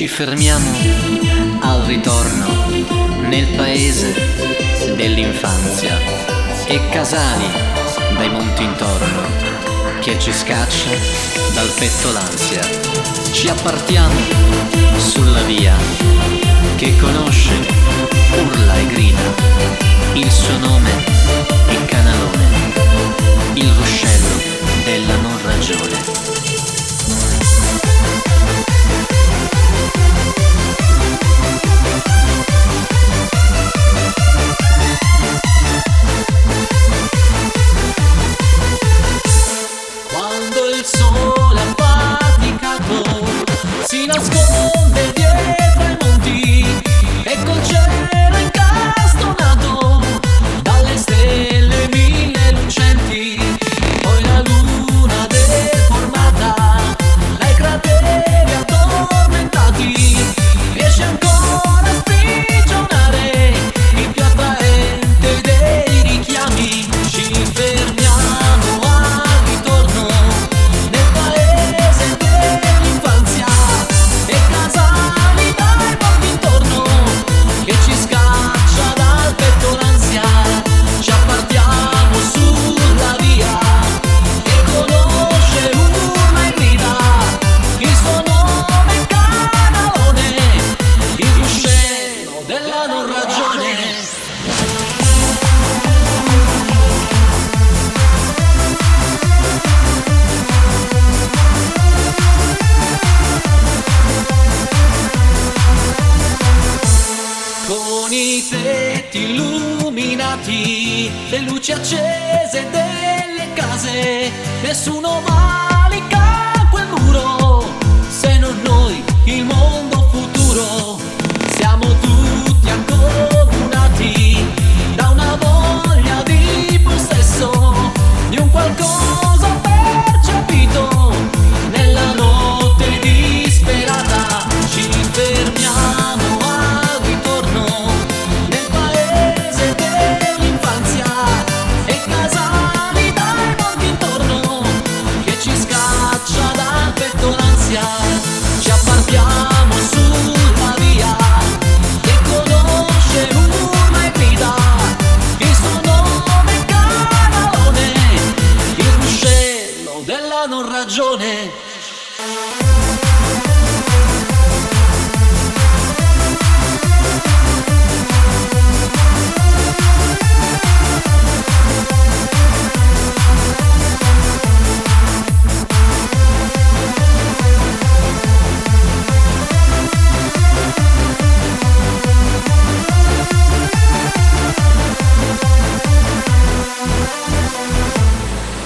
Ci fermiamo al ritorno nel paese dell'infanzia e Casali dai monti intorno che ci scaccia dal petto l'ansia. Ci appartiamo sulla avevano ragione. Con i tetti illuminati, le luci accese delle case, nessuno va.